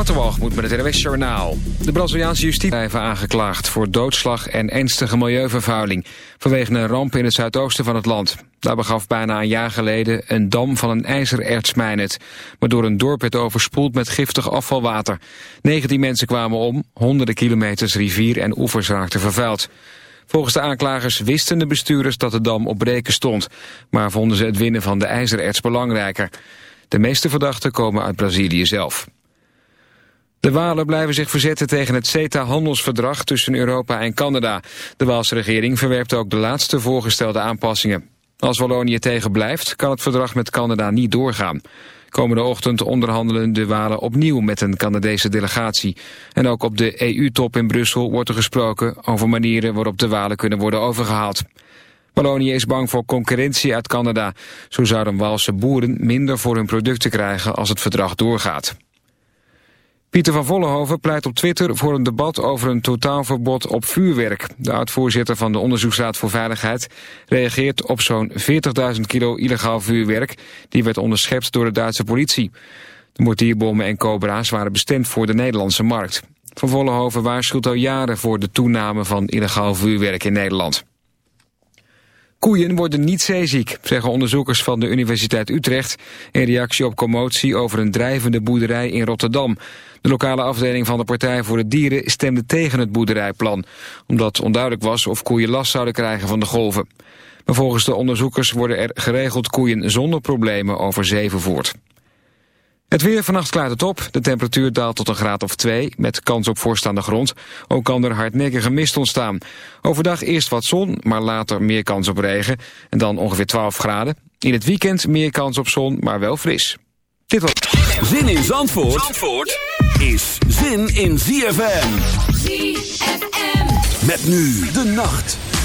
moet met het NWS Journaal. De Braziliaanse justitie blijven aangeklaagd voor doodslag en ernstige milieuvervuiling... vanwege een ramp in het zuidoosten van het land. Daar begaf bijna een jaar geleden een dam van een ijzerertsmijn het... waardoor een dorp werd overspoeld met giftig afvalwater. 19 mensen kwamen om, honderden kilometers rivier en oevers raakten vervuild. Volgens de aanklagers wisten de bestuurders dat de dam op breken stond... maar vonden ze het winnen van de ijzererts belangrijker. De meeste verdachten komen uit Brazilië zelf. De Walen blijven zich verzetten tegen het CETA-handelsverdrag tussen Europa en Canada. De Waalse regering verwerpt ook de laatste voorgestelde aanpassingen. Als Wallonië tegen blijft, kan het verdrag met Canada niet doorgaan. Komende ochtend onderhandelen de Walen opnieuw met een Canadese delegatie. En ook op de EU-top in Brussel wordt er gesproken over manieren waarop de Walen kunnen worden overgehaald. Wallonië is bang voor concurrentie uit Canada. Zo zouden Waalse boeren minder voor hun producten krijgen als het verdrag doorgaat. Pieter van Vollenhoven pleit op Twitter voor een debat over een totaalverbod op vuurwerk. De oud-voorzitter van de Onderzoeksraad voor Veiligheid reageert op zo'n 40.000 kilo illegaal vuurwerk. Die werd onderschept door de Duitse politie. De mortierbommen en cobra's waren bestemd voor de Nederlandse markt. Van Vollenhoven waarschuwt al jaren voor de toename van illegaal vuurwerk in Nederland. Koeien worden niet zeeziek, zeggen onderzoekers van de Universiteit Utrecht... in reactie op commotie over een drijvende boerderij in Rotterdam. De lokale afdeling van de Partij voor de Dieren stemde tegen het boerderijplan... omdat onduidelijk was of koeien last zouden krijgen van de golven. Maar volgens de onderzoekers worden er geregeld koeien zonder problemen over zee vervoerd. Het weer vannacht klaart het op. De temperatuur daalt tot een graad of 2, met kans op vorst aan de grond. Ook kan er hardnekkige mist ontstaan. Overdag eerst wat zon, maar later meer kans op regen. En dan ongeveer 12 graden. In het weekend meer kans op zon, maar wel fris. Dit was... Zin in Zandvoort, Zandvoort is zin in ZFM. ZFM. Met nu de nacht.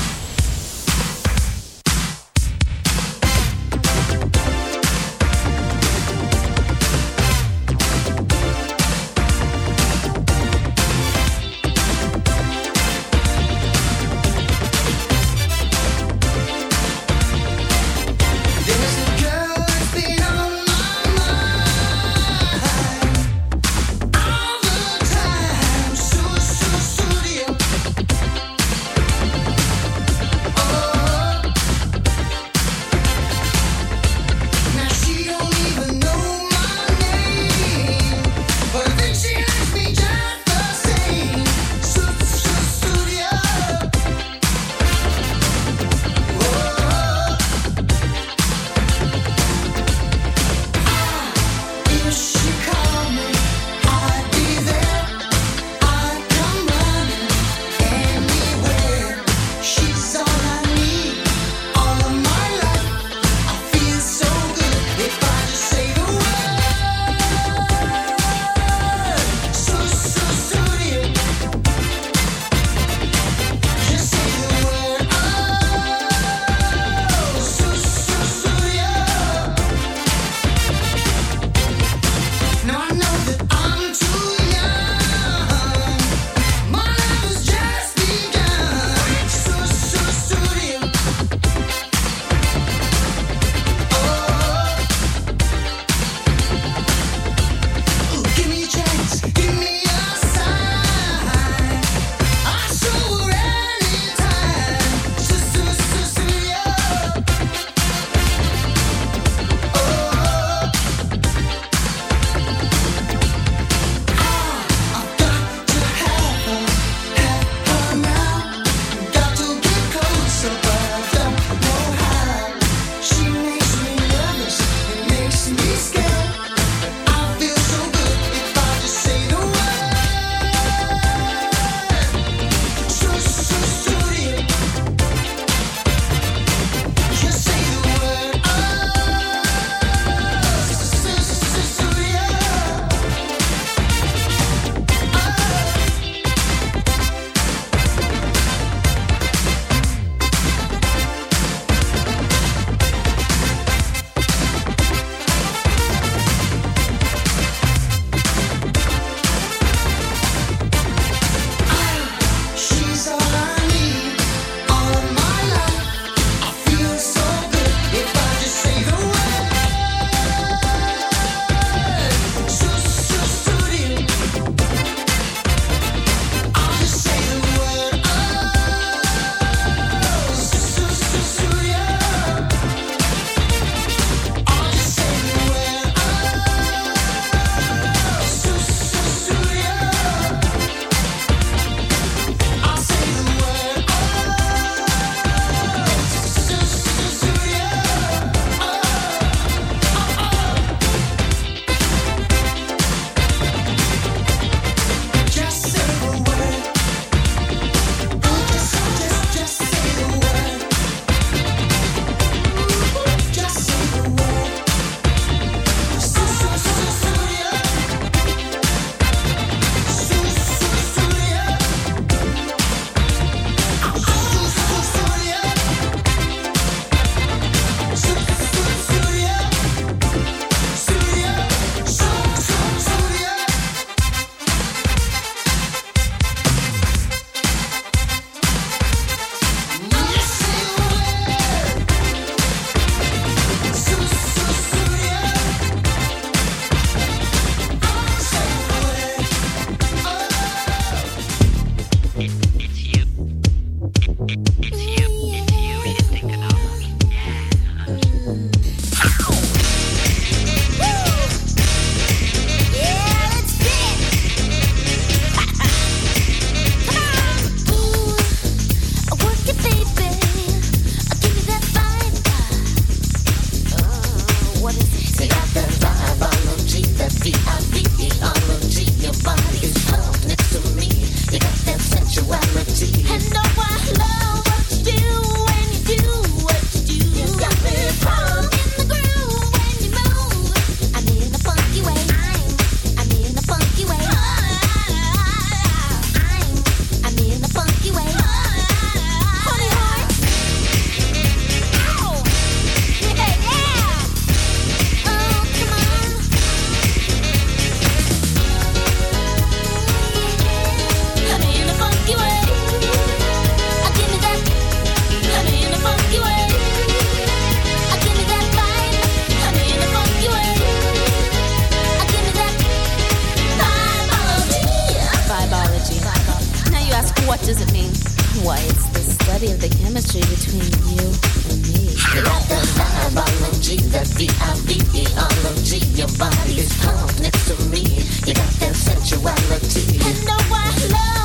why it's the study of the chemistry between you and me. The biology, that V-I-V-E-ology, your body is pumped next to me. You got that sensuality. And know I love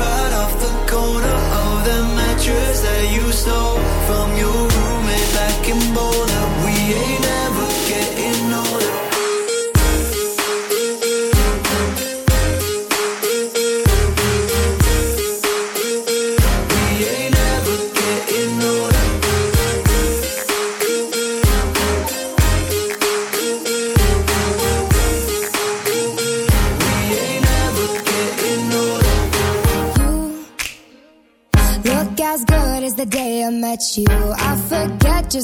try to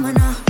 stamina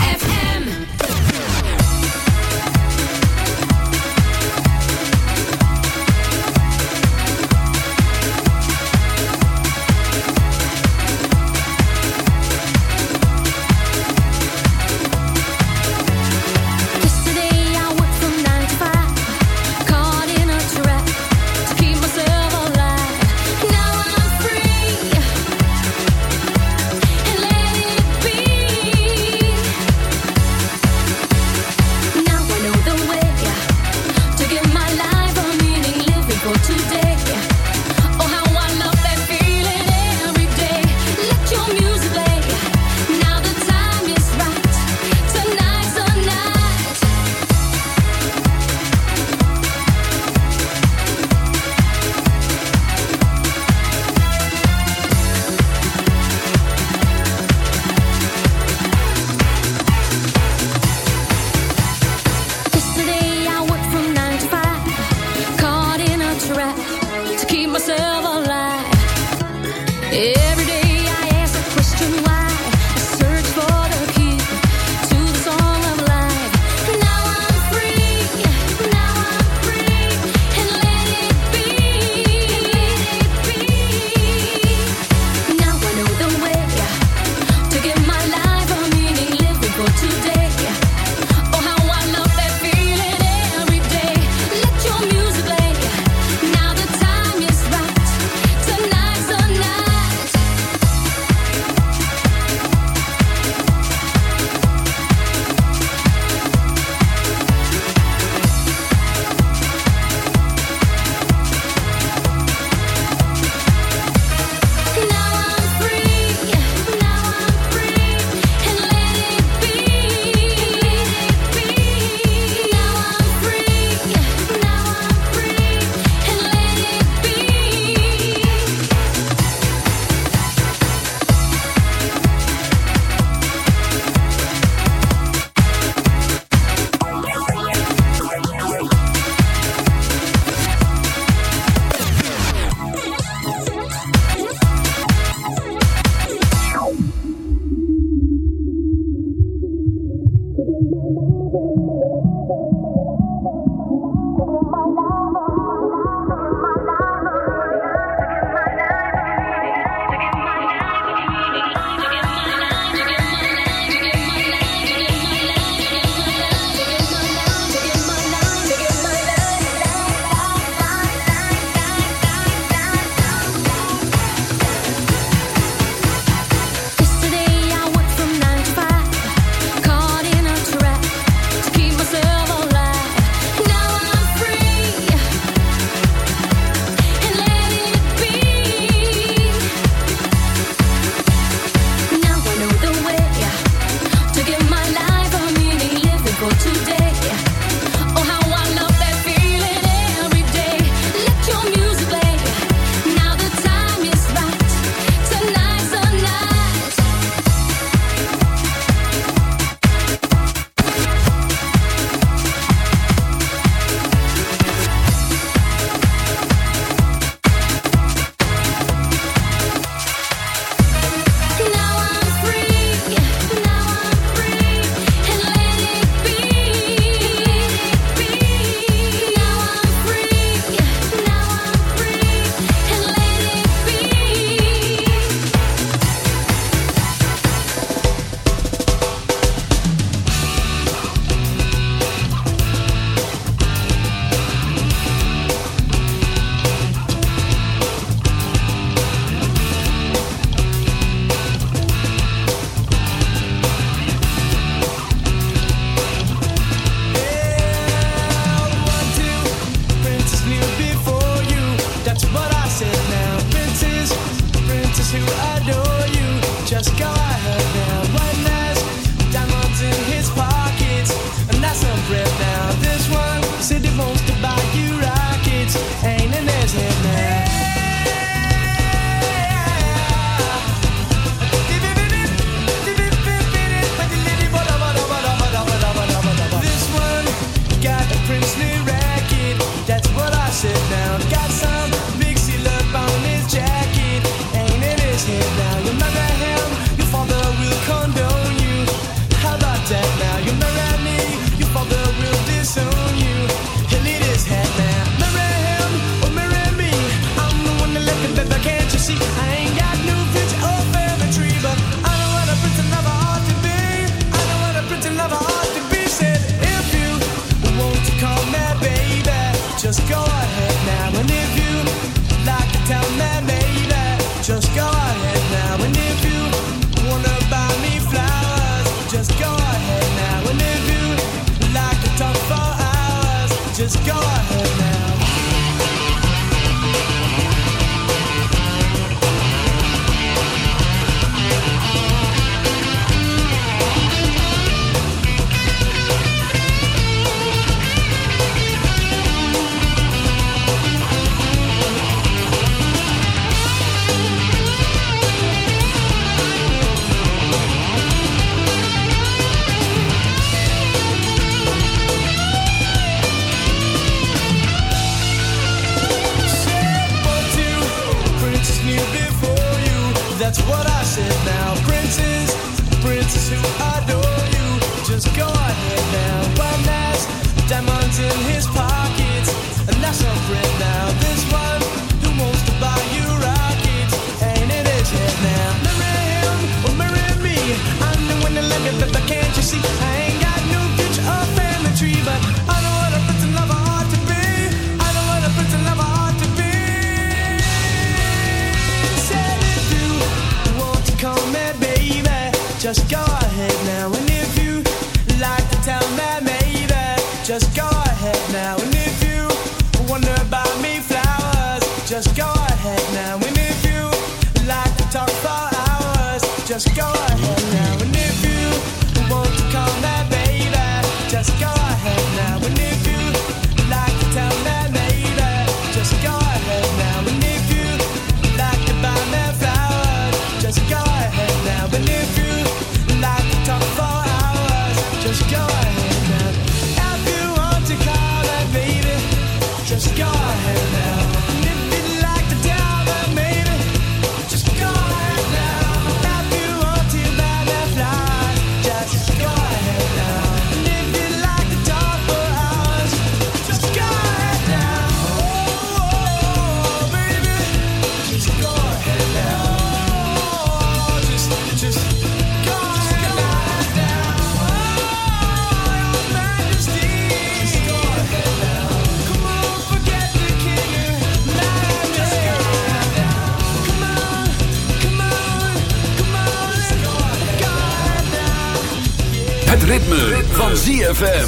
ZFM.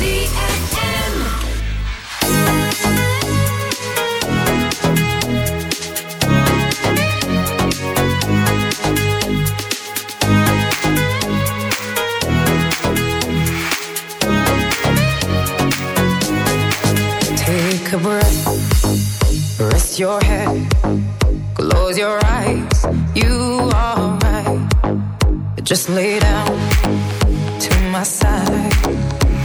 Take a breath, rest your head, close your eyes, you are right. Just lay down to my side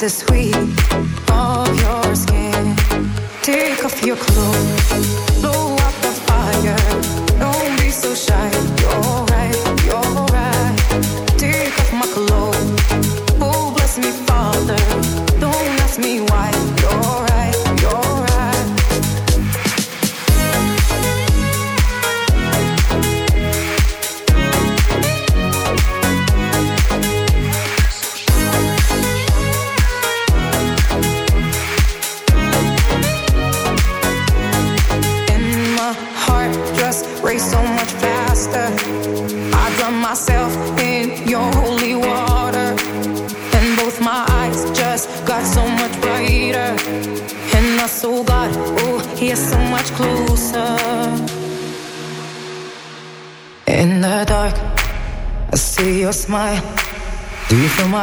the sweet.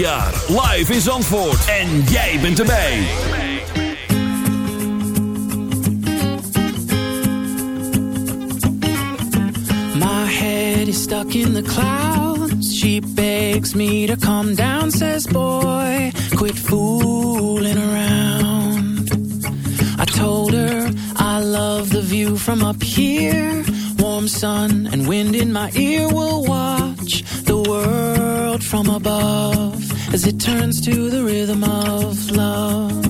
jaar. Live in Zandvoort. En jij bent erbij. My head is stuck in the clouds. She begs me to calm down, says, Boy, quit fooling around. I told her I love the view from up here. Warm sun and wind in my ear will watch the world from above as it turns to the rhythm of love.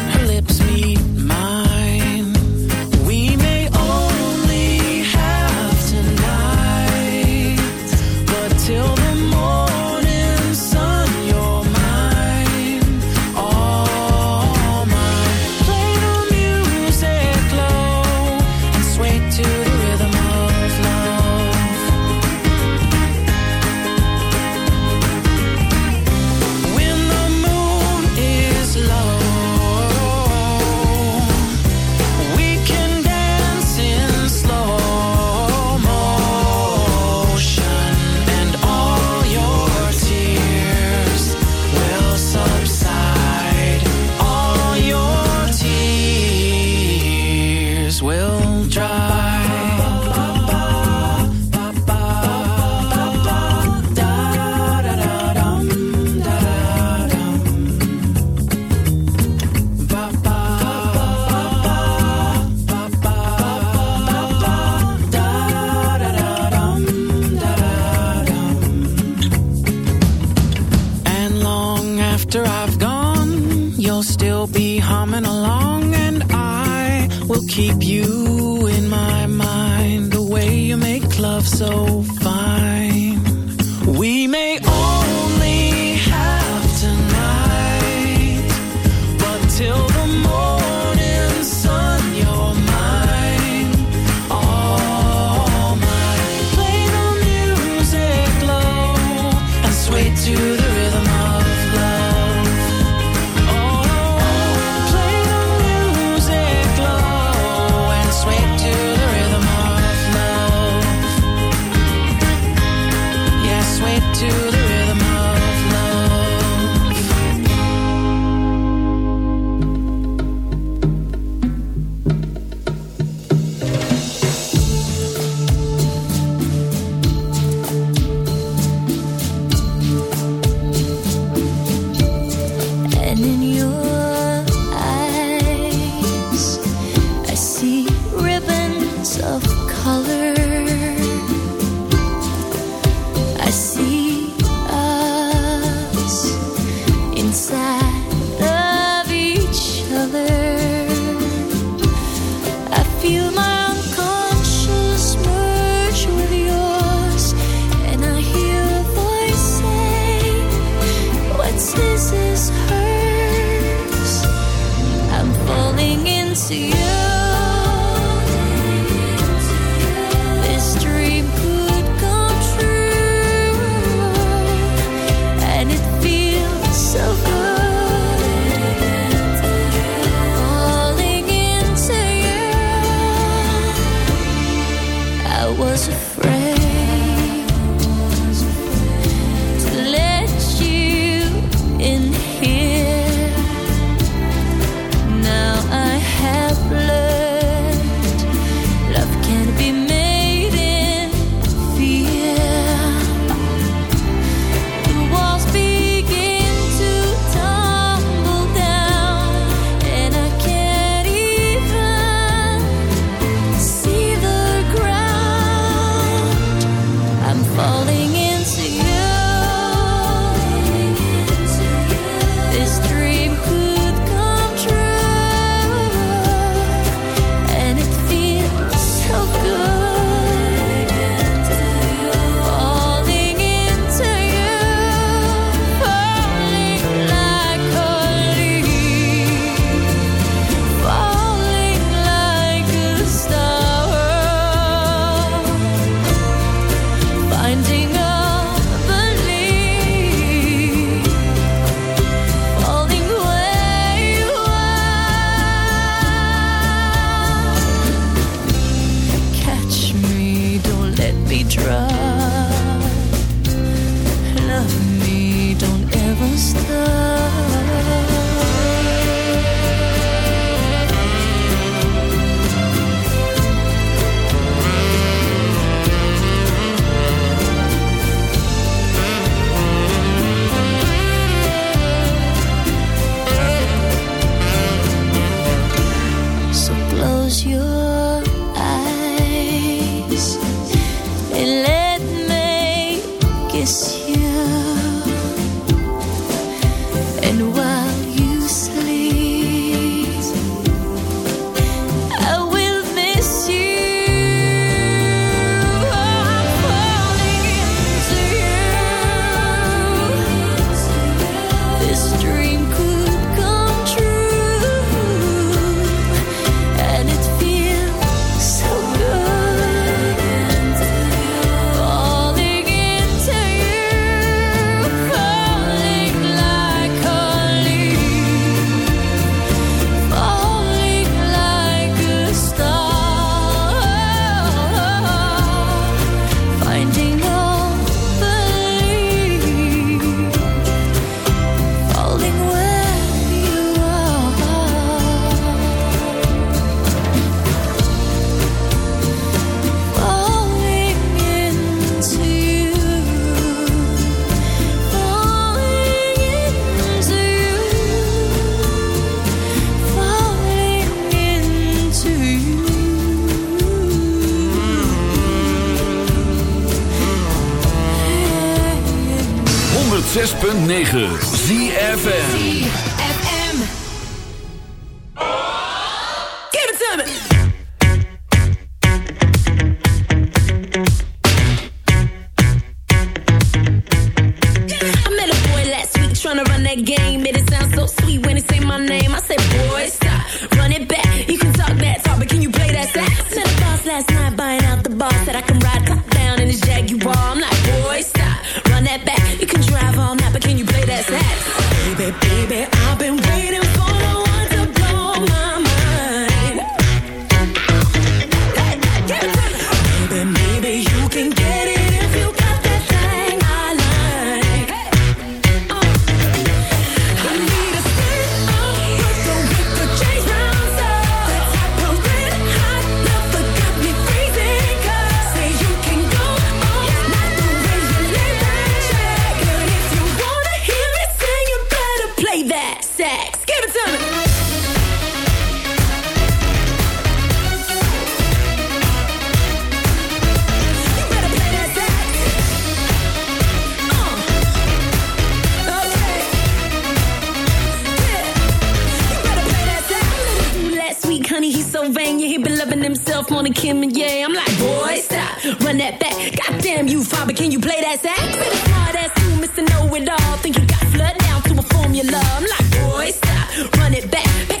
106.9 ZFM. Damn you, father, can you play that sax? Hard ass you, Mr. Know It All. Think you got flood down to a formula. I'm like, boy, stop, run it back.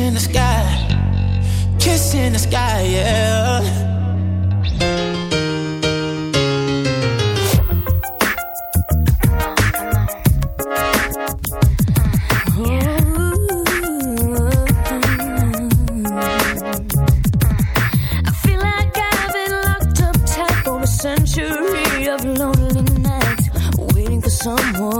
In the sky, kiss in the sky, yeah. I